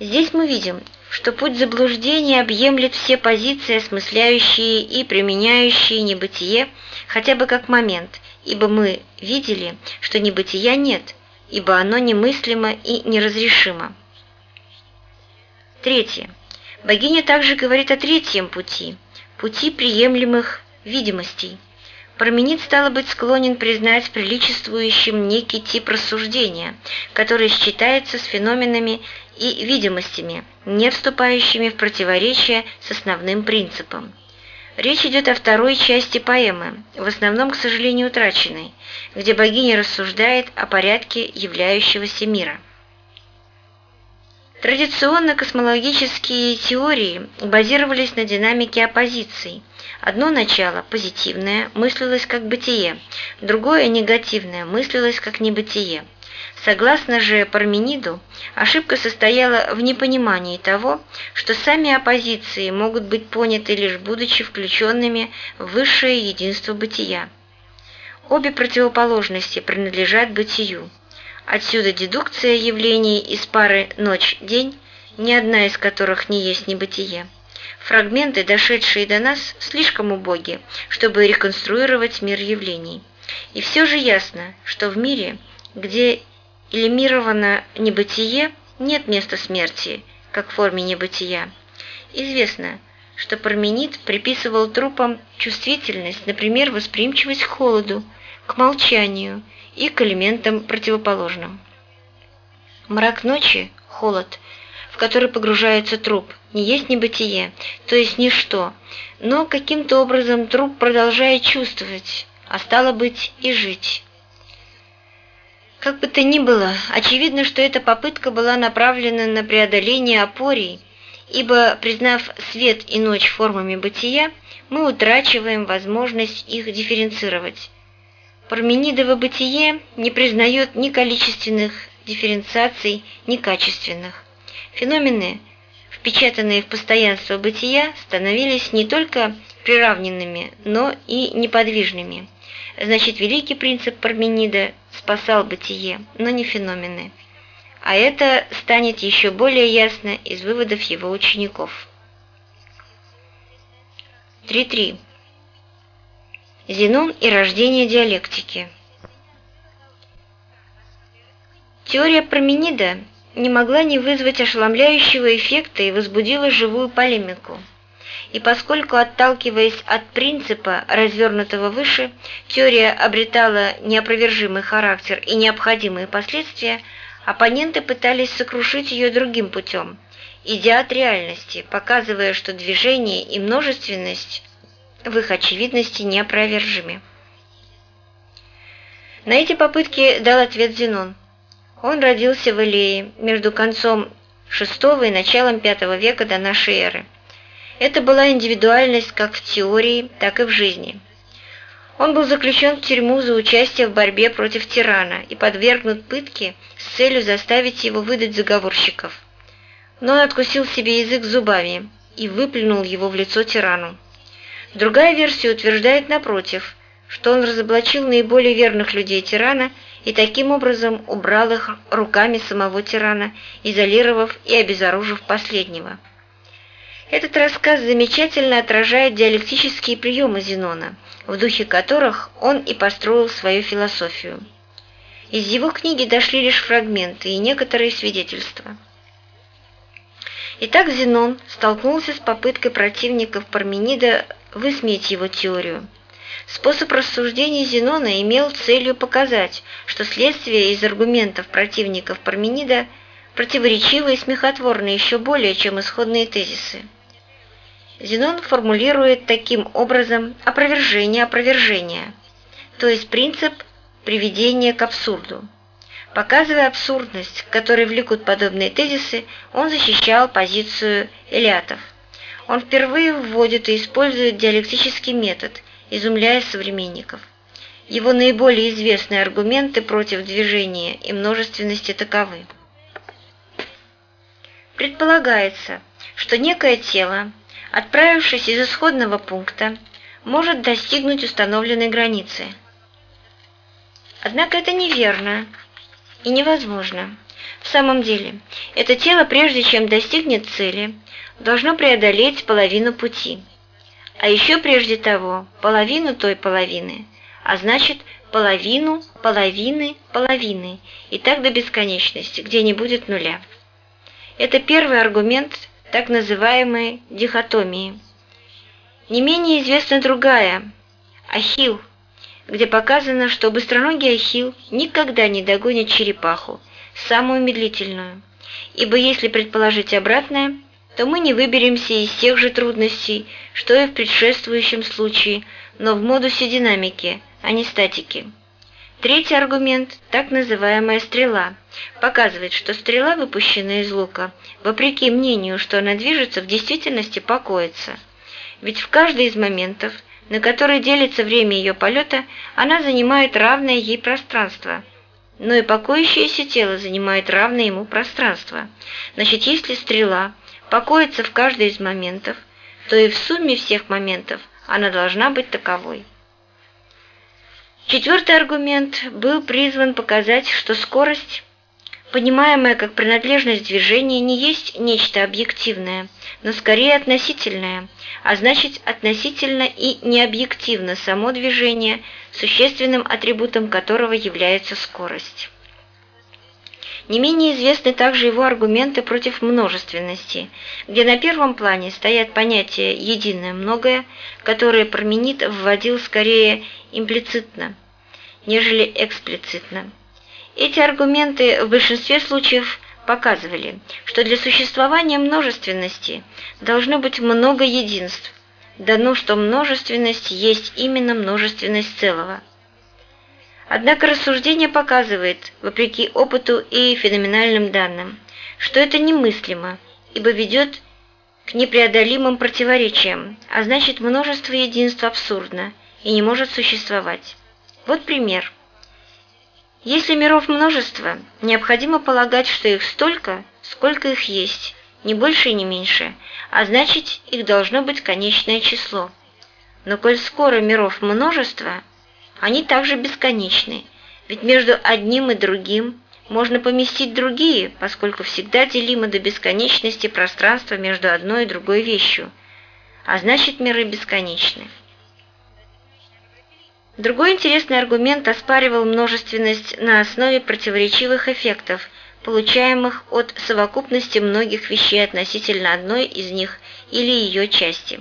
Здесь мы видим, что путь заблуждения объемлет все позиции, осмысляющие и применяющие небытие хотя бы как момент, ибо мы видели, что небытия нет, ибо оно немыслимо и неразрешимо. Третье. Богиня также говорит о третьем пути, пути приемлемых видимостей – Парменид стало быть склонен признать приличествующим некий тип рассуждения, который считается с феноменами и видимостями, не вступающими в противоречие с основным принципом. Речь идет о второй части поэмы, в основном, к сожалению, утраченной, где богиня рассуждает о порядке являющегося мира. Традиционно космологические теории базировались на динамике оппозиций – Одно начало, позитивное, мыслилось как бытие, другое, негативное, мыслилось как небытие. Согласно же Пармениду, ошибка состояла в непонимании того, что сами оппозиции могут быть поняты лишь будучи включенными в высшее единство бытия. Обе противоположности принадлежат бытию. Отсюда дедукция явлений из пары «ночь-день», ни одна из которых не есть небытие. Фрагменты, дошедшие до нас, слишком убоги, чтобы реконструировать мир явлений. И все же ясно, что в мире, где элимировано небытие, нет места смерти, как в форме небытия. Известно, что Парменид приписывал трупам чувствительность, например, восприимчивость к холоду, к молчанию и к элементам противоположным. Мрак ночи, холод, в который погружается труп, не есть небытие, то есть ничто, но каким-то образом труп продолжает чувствовать, а стало быть и жить. Как бы то ни было, очевидно, что эта попытка была направлена на преодоление опорий, ибо, признав свет и ночь формами бытия, мы утрачиваем возможность их дифференцировать. Парменидово бытие не признает ни количественных дифференциаций, ни качественных. Феномены, впечатанные в постоянство бытия, становились не только приравненными, но и неподвижными. Значит, великий принцип Парменида спасал бытие, но не феномены. А это станет еще более ясно из выводов его учеников. 3.3. Зенон и рождение диалектики. Теория Парменида не могла не вызвать ошеломляющего эффекта и возбудила живую полемику. И поскольку, отталкиваясь от принципа, развернутого выше, теория обретала неопровержимый характер и необходимые последствия, оппоненты пытались сокрушить ее другим путем, идя от реальности, показывая, что движение и множественность в их очевидности неопровержимы. На эти попытки дал ответ Зенон – он родился в Илее между концом VI и началом V века до нашей эры. Это была индивидуальность как в теории, так и в жизни. Он был заключен в тюрьму за участие в борьбе против тирана и подвергнут пытке с целью заставить его выдать заговорщиков. Но он откусил себе язык зубами и выплюнул его в лицо тирану. Другая версия утверждает напротив, что он разоблачил наиболее верных людей тирана и таким образом убрал их руками самого тирана, изолировав и обезоружив последнего. Этот рассказ замечательно отражает диалектические приемы Зенона, в духе которых он и построил свою философию. Из его книги дошли лишь фрагменты и некоторые свидетельства. Итак, Зенон столкнулся с попыткой противников Парменида высмеять его теорию – Способ рассуждения Зенона имел целью показать, что следствие из аргументов противников Парменида противоречивы и смехотворны еще более, чем исходные тезисы. Зенон формулирует таким образом опровержение опровержения, то есть принцип приведения к абсурду. Показывая абсурдность, к которой влекут подобные тезисы, он защищал позицию элиатов. Он впервые вводит и использует диалектический метод, изумляя современников. Его наиболее известные аргументы против движения и множественности таковы. Предполагается, что некое тело, отправившись из исходного пункта, может достигнуть установленной границы. Однако это неверно и невозможно. В самом деле, это тело, прежде чем достигнет цели, должно преодолеть половину пути – а еще прежде того половину той половины, а значит половину половины половины, и так до бесконечности, где не будет нуля. Это первый аргумент так называемой дихотомии. Не менее известна другая – Ахилл, где показано, что быстроногий Ахилл никогда не догонит черепаху, самую медлительную, ибо если предположить обратное – то мы не выберемся из тех же трудностей, что и в предшествующем случае, но в модусе динамики, а не статики. Третий аргумент, так называемая стрела, показывает, что стрела, выпущенная из лука, вопреки мнению, что она движется, в действительности покоится. Ведь в каждый из моментов, на который делится время ее полета, она занимает равное ей пространство – но и покоящееся тело занимает равное ему пространство. Значит, если стрела покоится в каждый из моментов, то и в сумме всех моментов она должна быть таковой. Четвертый аргумент был призван показать, что скорость, понимаемая как принадлежность движения, не есть нечто объективное, но скорее относительное, а значит относительно и необъективно само движение, существенным атрибутом которого является скорость. Не менее известны также его аргументы против множественности, где на первом плане стоят понятия «единое многое», которые Парменид вводил скорее имплицитно, нежели эксплицитно. Эти аргументы в большинстве случаев показывали, что для существования множественности должно быть много единств, дано, что множественность есть именно множественность целого – Однако рассуждение показывает, вопреки опыту и феноменальным данным, что это немыслимо, ибо ведет к непреодолимым противоречиям, а значит множество единств абсурдно и не может существовать. Вот пример. Если миров множество, необходимо полагать, что их столько, сколько их есть, не больше и не меньше, а значит их должно быть конечное число. Но коль скоро миров множество – они также бесконечны, ведь между одним и другим можно поместить другие, поскольку всегда делимо до бесконечности пространство между одной и другой вещью, а значит миры бесконечны. Другой интересный аргумент оспаривал множественность на основе противоречивых эффектов, получаемых от совокупности многих вещей относительно одной из них или ее части.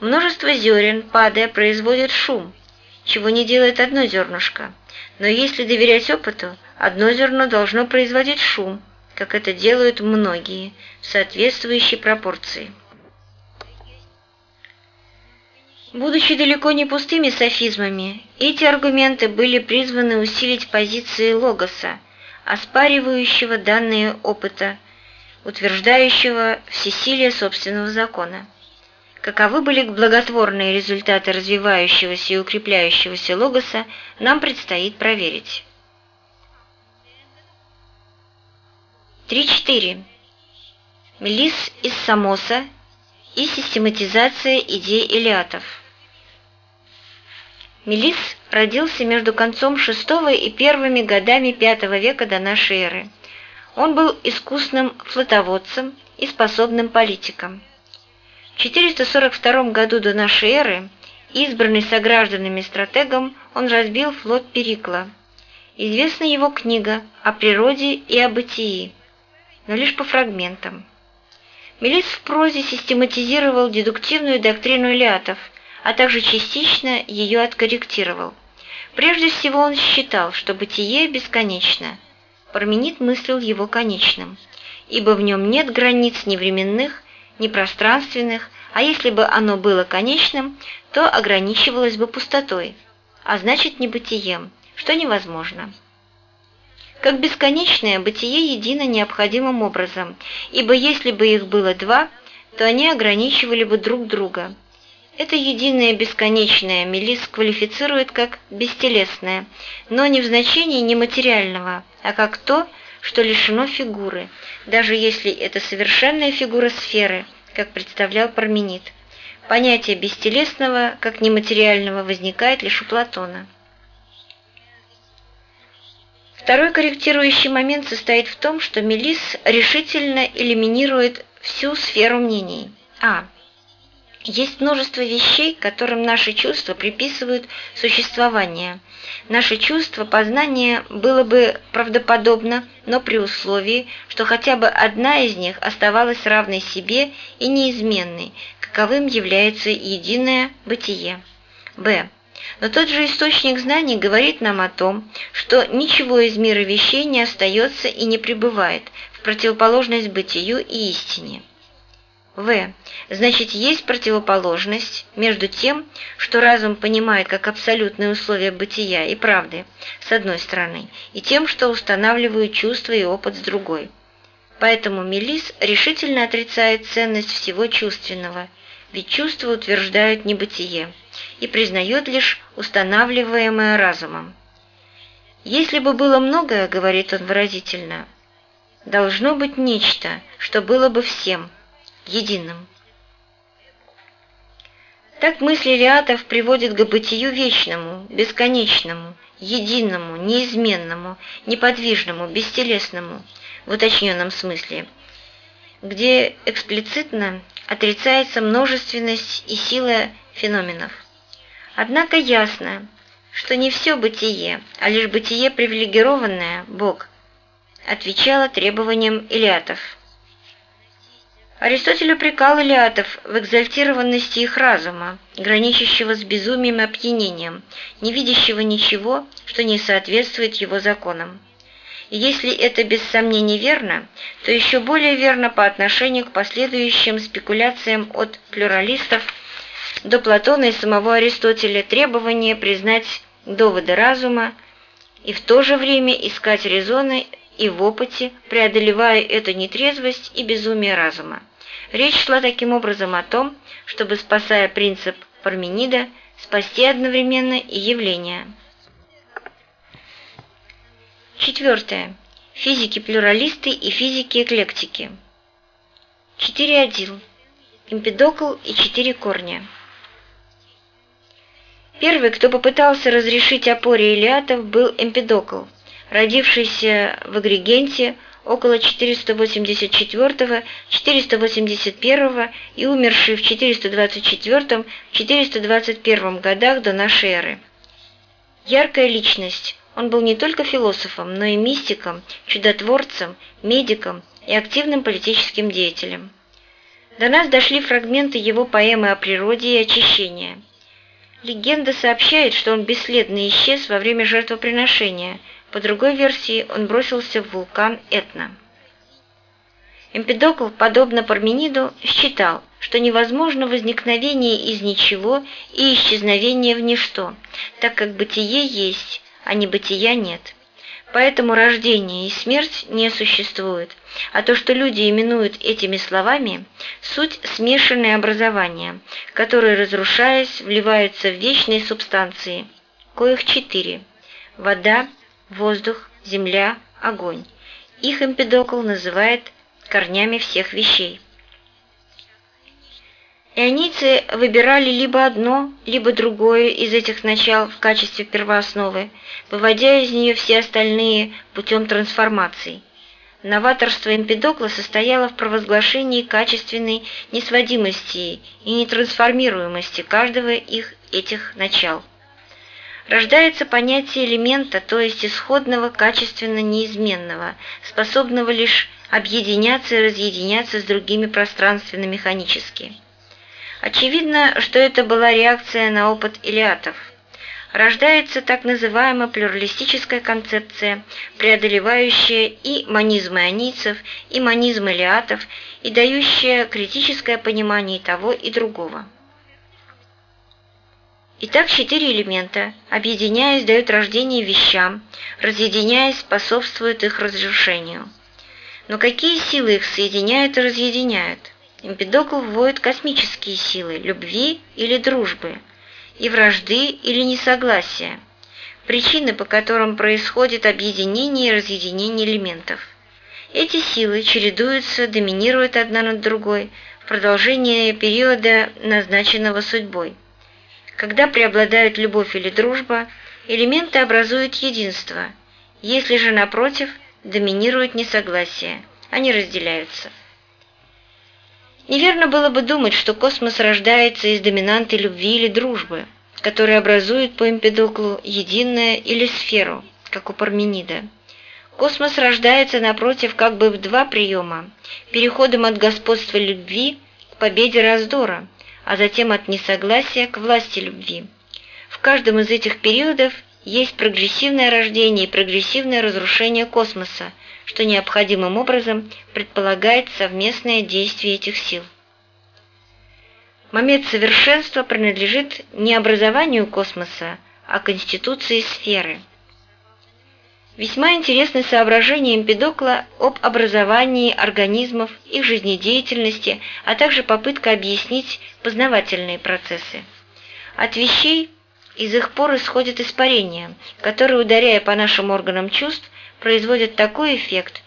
Множество зерен, падая, производит шум – чего не делает одно зернышко. Но если доверять опыту, одно зерно должно производить шум, как это делают многие, в соответствующей пропорции. Будучи далеко не пустыми софизмами, эти аргументы были призваны усилить позиции логоса, оспаривающего данные опыта, утверждающего всесилие собственного закона. Каковы были благотворные результаты развивающегося и укрепляющегося логоса, нам предстоит проверить. 3.4. Мелис из Самоса и систематизация идей Илиатов. Мелис родился между концом VI и первыми годами V века до нашей эры. Он был искусным флотоводцем и способным политиком. В 442 году до нашей эры, избранный согражданами стратегом, он разбил флот Перикла. Известна его книга о природе и о бытии, но лишь по фрагментам. Мелис в прозе систематизировал дедуктивную доктрину Илиатов, а также частично ее откорректировал. Прежде всего он считал, что бытие бесконечно. Парменид мыслил его конечным, ибо в нем нет границ ни временных, непространственных, а если бы оно было конечным, то ограничивалось бы пустотой, а значит небытием, что невозможно. Как бесконечное, бытие едино необходимым образом, ибо если бы их было два, то они ограничивали бы друг друга. Это единое бесконечное Мелис квалифицирует как бестелесное, но не в значении нематериального, а как то, что лишено фигуры, даже если это совершенная фигура сферы, как представлял Парменид. Понятие бестелесного, как нематериального, возникает лишь у Платона. Второй корректирующий момент состоит в том, что Мелис решительно элиминирует всю сферу мнений. А. Есть множество вещей, которым наши чувства приписывают существование. Наше чувство познания было бы правдоподобно, но при условии, что хотя бы одна из них оставалась равной себе и неизменной, каковым является единое бытие. Б. Но тот же источник знаний говорит нам о том, что ничего из мира вещей не остается и не пребывает в противоположность бытию и истине. В. Значит, есть противоположность между тем, что разум понимает как абсолютные условия бытия и правды, с одной стороны, и тем, что устанавливают чувства и опыт с другой. Поэтому Мелис решительно отрицает ценность всего чувственного, ведь чувства утверждают небытие, и признает лишь устанавливаемое разумом. «Если бы было многое, — говорит он выразительно, — должно быть нечто, что было бы всем — единым. Так мысли Лиатов приводят к бытию вечному, бесконечному, единому, неизменному, неподвижному, бестелесному, в уточненном смысле, где эксплицитно отрицается множественность и сила феноменов. Однако ясно, что не все бытие, а лишь бытие привилегированное, Бог, отвечало требованиям Илиатов. Аристотель упрекал Илиатов в экзальтированности их разума, граничащего с безумием и опьянением, не видящего ничего, что не соответствует его законам. И если это без сомнений верно, то еще более верно по отношению к последующим спекуляциям от плюралистов до Платона и самого Аристотеля требование признать доводы разума и в то же время искать резоны и в опыте, преодолевая эту нетрезвость и безумие разума. Речь шла таким образом о том, чтобы, спасая принцип Парменида, спасти одновременно и явление. Четвертое. Физики-плюралисты и физики-эклектики. 4.1. Эмпидокл и четыре корня. Первый, кто попытался разрешить опоре Илиатов, был Эмпидокл, родившийся в Агригенте около 484-481 и умерший в 424-421 годах до нашей эры. Яркая личность, он был не только философом, но и мистиком, чудотворцем, медиком и активным политическим деятелем. До нас дошли фрагменты его поэмы о природе и очищении. Легенда сообщает, что он бесследно исчез во время жертвоприношения – по другой версии, он бросился в вулкан Этна. Эмпидокл, подобно Пармениду, считал, что невозможно возникновение из ничего и исчезновение в ничто, так как бытие есть, а не бытия нет. Поэтому рождение и смерть не существуют, а то, что люди именуют этими словами, суть смешанные образования, которые, разрушаясь, вливаются в вечные субстанции, коих четыре – вода, воздух, земля, огонь. Их Эмпидокл называет корнями всех вещей. Ионийцы выбирали либо одно, либо другое из этих начал в качестве первоосновы, выводя из нее все остальные путем трансформаций. Новаторство Эмпидокла состояло в провозглашении качественной несводимости и нетрансформируемости каждого их этих начал рождается понятие элемента, то есть исходного качественно неизменного, способного лишь объединяться и разъединяться с другими пространственно-механически. Очевидно, что это была реакция на опыт Илиатов. Рождается так называемая плюралистическая концепция, преодолевающая и манизмы анийцев, и манизмы Илиатов, и дающая критическое понимание того и другого. Итак, четыре элемента, объединяясь, дают рождение вещам, разъединяясь, способствуют их разрушению. Но какие силы их соединяют и разъединяют? Эмпидокл вводит космические силы любви или дружбы, и вражды или несогласия, причины, по которым происходит объединение и разъединение элементов. Эти силы чередуются, доминируют одна над другой в продолжение периода, назначенного судьбой. Когда преобладают любовь или дружба, элементы образуют единство. Если же, напротив, доминирует несогласие, они разделяются. Неверно было бы думать, что космос рождается из доминанты любви или дружбы, которые образуют по Эмпедоклу единое или сферу, как у Парменида. Космос рождается, напротив, как бы в два приема, переходом от господства любви к победе раздора – а затем от несогласия к власти любви. В каждом из этих периодов есть прогрессивное рождение и прогрессивное разрушение космоса, что необходимым образом предполагает совместное действие этих сил. Момент совершенства принадлежит не образованию космоса, а конституции сферы – Весьма интересны соображения Эмпидокла об образовании организмов, их жизнедеятельности, а также попытка объяснить познавательные процессы. От вещей из их пор исходит испарение, которое, ударяя по нашим органам чувств, производит такой эффект,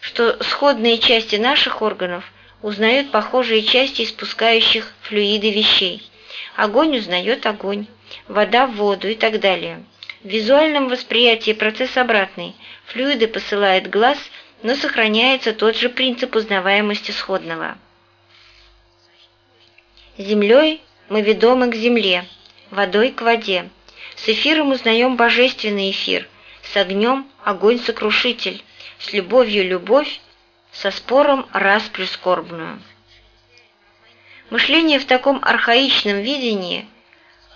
что сходные части наших органов узнают похожие части испускающих флюиды вещей, огонь узнает огонь, вода воду и так далее. В визуальном восприятии процесс обратный. Флюиды посылает глаз, но сохраняется тот же принцип узнаваемости сходного. Землей мы ведомы к земле, водой к воде. С эфиром узнаем божественный эфир, с огнем – огонь-сокрушитель, с любовью – любовь, со спором – расплю скорбную. Мышление в таком архаичном видении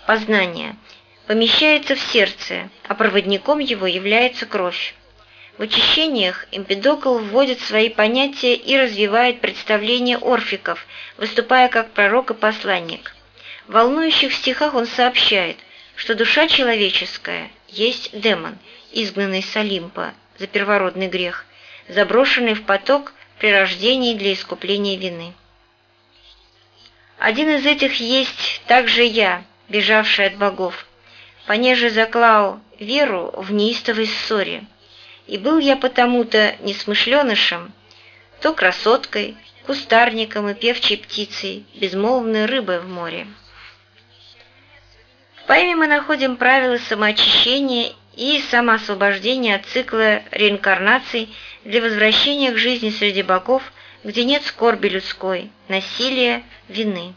познания помещается в сердце, а проводником его является кровь. В очищениях Эмпидокл вводит свои понятия и развивает представление орфиков, выступая как пророк и посланник. В волнующих стихах он сообщает, что душа человеческая есть демон, изгнанный с Олимпа за первородный грех, заброшенный в поток при рождении для искупления вины. Один из этих есть также я, бежавший от богов, понеже заклал веру в неистовой ссоре. И был я потому-то несмышленышем, то красоткой, кустарником и певчей птицей, безмолвной рыбой в море. В поэме мы находим правила самоочищения и самоосвобождения от цикла реинкарнаций для возвращения к жизни среди богов, где нет скорби людской, насилия, вины.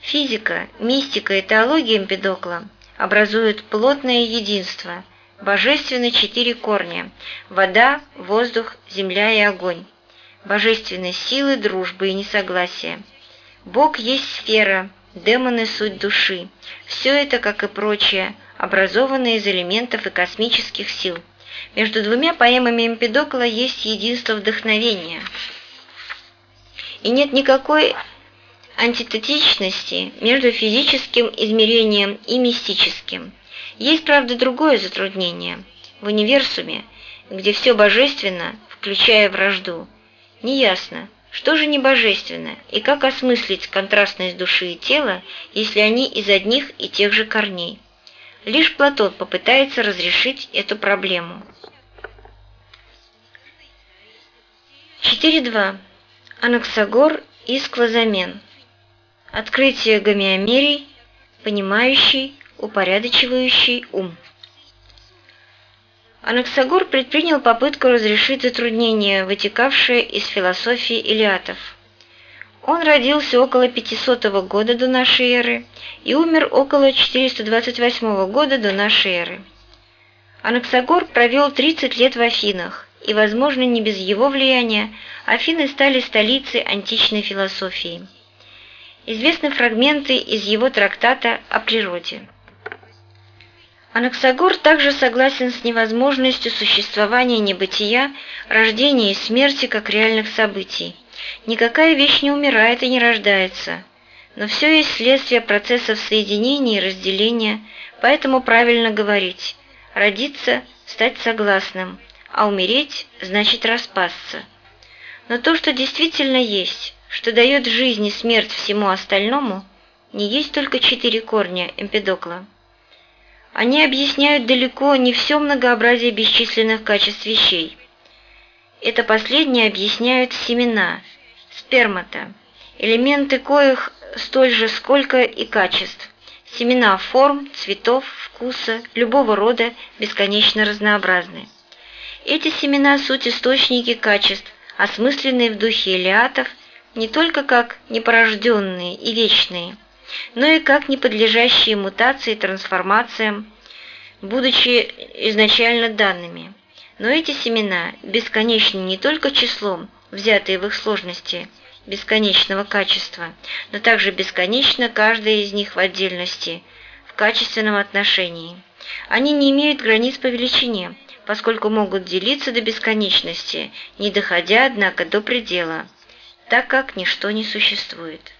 Физика, мистика и теология Эмпидокла образуют плотное единство, божественные четыре корня – вода, воздух, земля и огонь, божественные силы, дружбы и несогласия. Бог есть сфера, демоны – суть души. Все это, как и прочее, образовано из элементов и космических сил. Между двумя поэмами Эмпидокла есть единство вдохновения. И нет никакой антитетичности между физическим измерением и мистическим. Есть, правда, другое затруднение. В универсуме, где все божественно, включая вражду, неясно, что же не божественно и как осмыслить контрастность души и тела, если они из одних и тех же корней. Лишь Платон попытается разрешить эту проблему. 4.2. Анаксагор и сквозамен. Открытие гомеомерий, понимающий, упорядочивающий ум. Анаксагор предпринял попытку разрешить затруднения, вытекавшие из философии Илиатов. Он родился около 500 года до нашей эры и умер около 428 года до нашей эры. Анаксагор провел 30 лет в Афинах, и, возможно, не без его влияния, Афины стали столицей античной философии известны фрагменты из его трактата о природе. Анаксагор также согласен с невозможностью существования небытия, рождения и смерти как реальных событий. Никакая вещь не умирает и не рождается, но все есть следствие процессов соединения и разделения, поэтому правильно говорить «родиться – стать согласным», а умереть – значит распасться. Но то, что действительно есть, что дает жизнь и смерть всему остальному, не есть только четыре корня Эмпедокла. Они объясняют далеко не все многообразие бесчисленных качеств вещей. Это последнее объясняют семена, спермата, элементы коих столь же сколько и качеств. Семена форм, цветов, вкуса, любого рода бесконечно разнообразны. Эти семена – суть источники качеств, осмысленные в духе Илиатов – не только как непорожденные и вечные, но и как не подлежащие мутации и трансформациям, будучи изначально данными. Но эти семена бесконечны не только числом, взятые в их сложности, бесконечного качества, но также бесконечно каждая из них в отдельности, в качественном отношении. Они не имеют границ по величине, поскольку могут делиться до бесконечности, не доходя, однако, до предела так как ничто не существует.